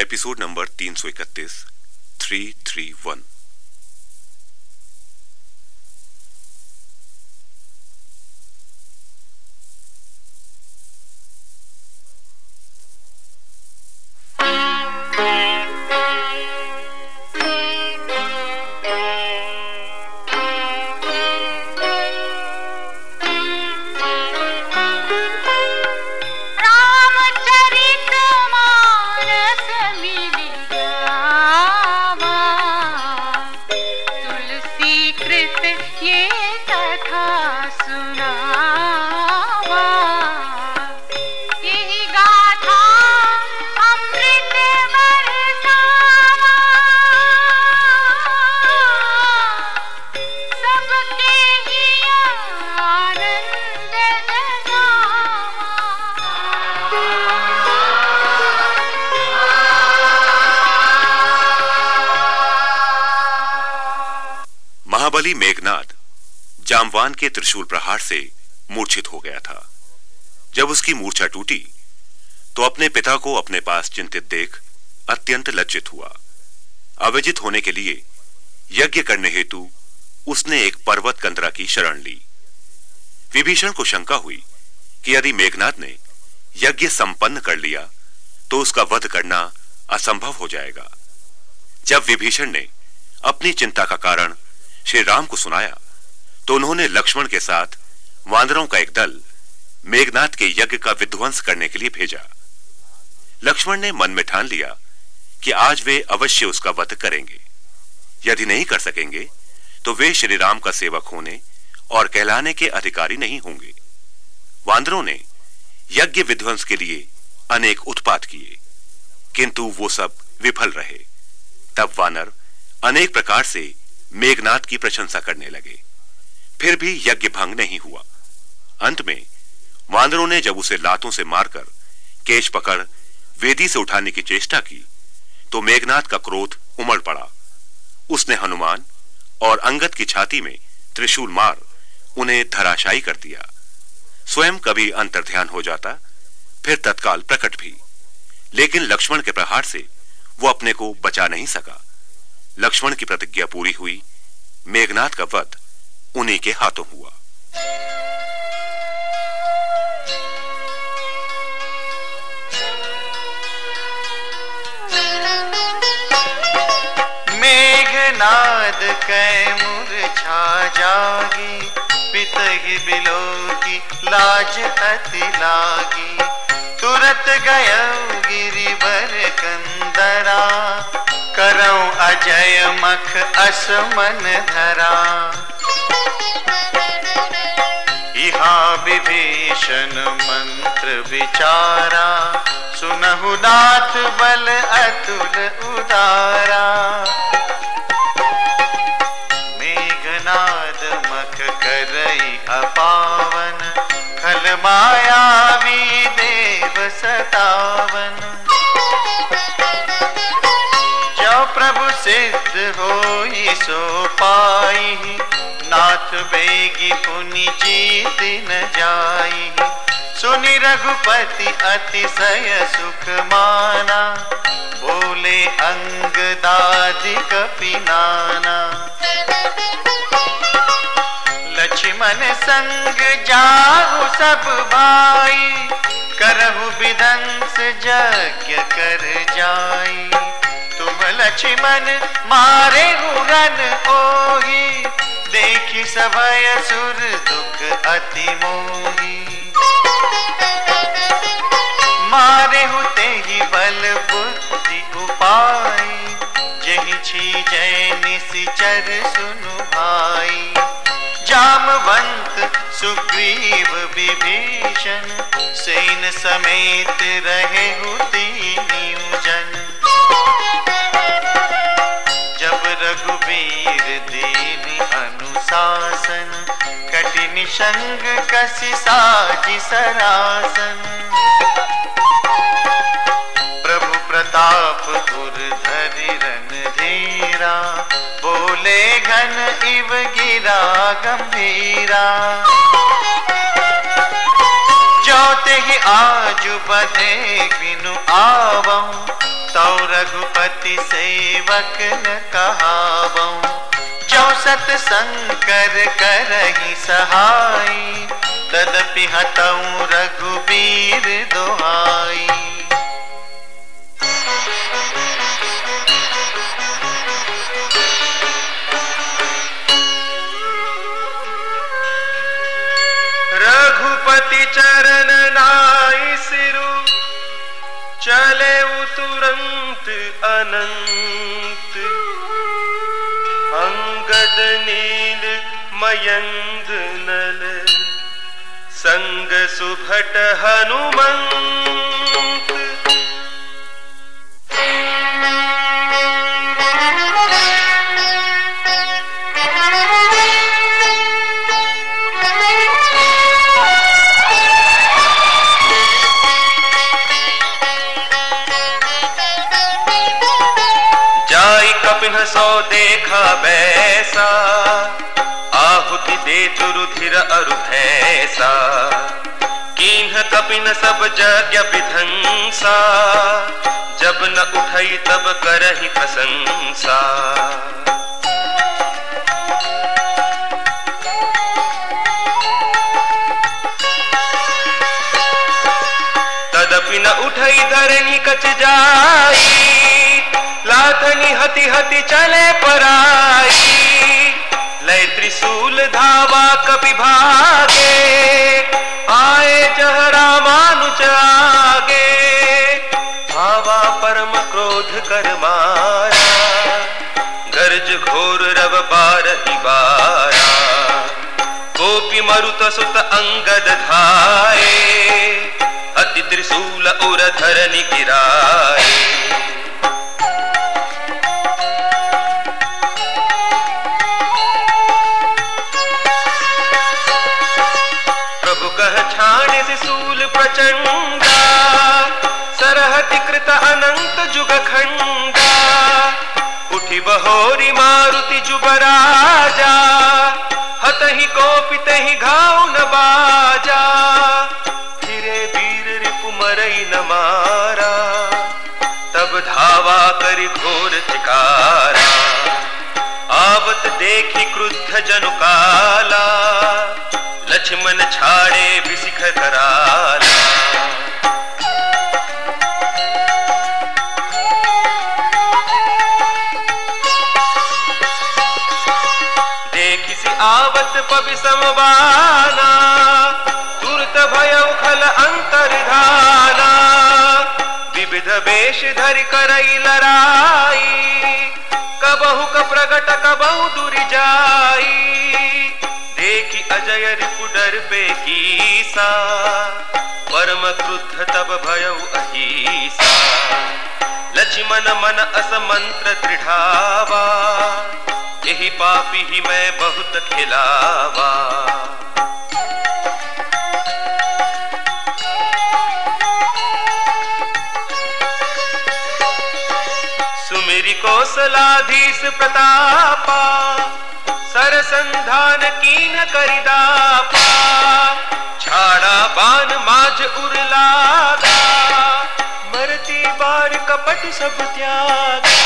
Episode number तीन सौ इकतीस थ्री थ्री वन महाबली मेघनाथ जामवान के त्रिशूल प्रहार से मूर्छित हो गया था। जब उसकी मूर्छा टूटी तो अपने पिता को अपने पास चिंतित देख अत्यंत लज्जित हुआ। अविजित होने के लिए यज्ञ करने हेतु उसने एक पर्वत कंदरा की शरण ली। विभीषण को शंका हुई कि यदि मेघनाथ ने यज्ञ संपन्न कर लिया तो उसका वध करना असंभव हो जाएगा। जब विभीषण ने अपनी चिंता का कारण श्री राम को सुनाया तो उन्होंने लक्ष्मण के साथ वानरों का एक दल मेघनाथ के यज्ञ का विध्वंस करने के लिए भेजा। लक्ष्मण ने मन में ठान लिया कि आज वे अवश्य उसका वध करेंगे। यदि नहीं कर सकेंगे तो वे श्री राम का सेवक होने और कहलाने के अधिकारी नहीं होंगे। वानरों ने यज्ञ विध्वंस के लिए अनेक उत्पात किए, किंतु वो सब विफल रहे। तब वानर अनेक प्रकार से मेघनाथ की प्रशंसा करने लगे। फिर भी यज्ञ भंग नहीं हुआ। अंत में वानरों ने जब उसे लातों से मारकर केश पकड़, वेदी से उठाने की चेष्टा की तो मेघनाथ का क्रोध उमड़ पड़ा। उसने हनुमान और अंगद की छाती में त्रिशूल मार उन्हें धराशायी कर दिया। स्वयं कभी अंतर्ध्यान हो जाता, फिर तत्काल प्रकट भी। लेकिन लक्ष्मण के प्रहार से वो अपने को बचा नहीं सका। लक्ष्मण की प्रतिज्ञा पूरी हुई। मेघनाथ का वध उन्हीं के हाथों हुआ। मेघनाद कै मुरछा जागी, पित ही बिलो की लाज अति लागी। तुरत गय गिरिवर कंदरा करऊं अजय मख असमन धरा। इहा विभीषण मंत्र विचारा। सुनहु नाथ बल अतुल उदारा। मेघनाद मख करई अपावन। खल मायावी देव सतावन। सिद्ध हो सो पाई। नाथ बेगी पुनि जीत न जाई। सुनि रघुपति अतिशय सुख माना। बोले अंग दादि कपिनाना लक्ष्मण संग जाहु सब भाई करहु विधंस यज्ञ कर जाई। लक्ष्मण मारे हुरन ओही। देखी सभय सुर दुख अति मोही। मारे हुते ही बल बुद्धि उपाय जही छी जय निशिचर सुनु भाई। जामवंत सुग्रीव विभीषण। सेन समेत रहे हुती संग कसी साजी सरासन। प्रभु प्रताप धरि रन धीरा बोले घन इव गिरा गंभीरा। जो ते ही आज बधे बिनु आवं तौर रघुपति सेवक न कहावऊं जो सतसंग कर करही सहाई तदपि हतऊ रघुबीर दोहाई रघुपति चरण नाई सिरु चले तुरंत अनंत। अंगद नील मयंग नल संग सुभट हनुमंत कपिन सो देखा बैसा। आहुति दे रुधिर अरुधैसा किन्ह कपिन सब जग विधंसा जब न उठई तब करही प्रशंसा। तदपि न उठई धरनी कच जाई। लाथनी हति हति चले पराई। लय त्रिशूल धावा कपि भागे। आए जहरा मानुज आगे। भावा परम क्रोध कर मारा। गर्ज घोर रव बारही बारा। गोपी मरुत सुत अंगद धाये। अति त्रिशूल उर धरनि गिराए बहोरी मारुति जुबराजा, हतहि कोपित ही घाव न बाजा। फिरे वीर रिपु मरई न मारा, तब धावा करि घोर चिकारा। आवत देखी क्रुद्ध जनु काला, लक्ष्मण छाड़े बिसिख कराला। आवत पवि समवाना तुरत भय खल अंतर धाना विविध वेश धरि करई लराई कबहु क प्रगट, कबहु दूरि जाई। देखी अजय रिपु डर पे कीसा, परम क्रुद्ध तब भयउ अहीसा। लक्ष्मण मन अस मंत्र दृढ़ावा यही पापी ही मैं बहुत खिलावा। सुमेरी कौशलाधीश प्रतापा सर संधान की न करिदापा छाड़ा बान माज उरलागा, मरती बार कपट सब त्यागा।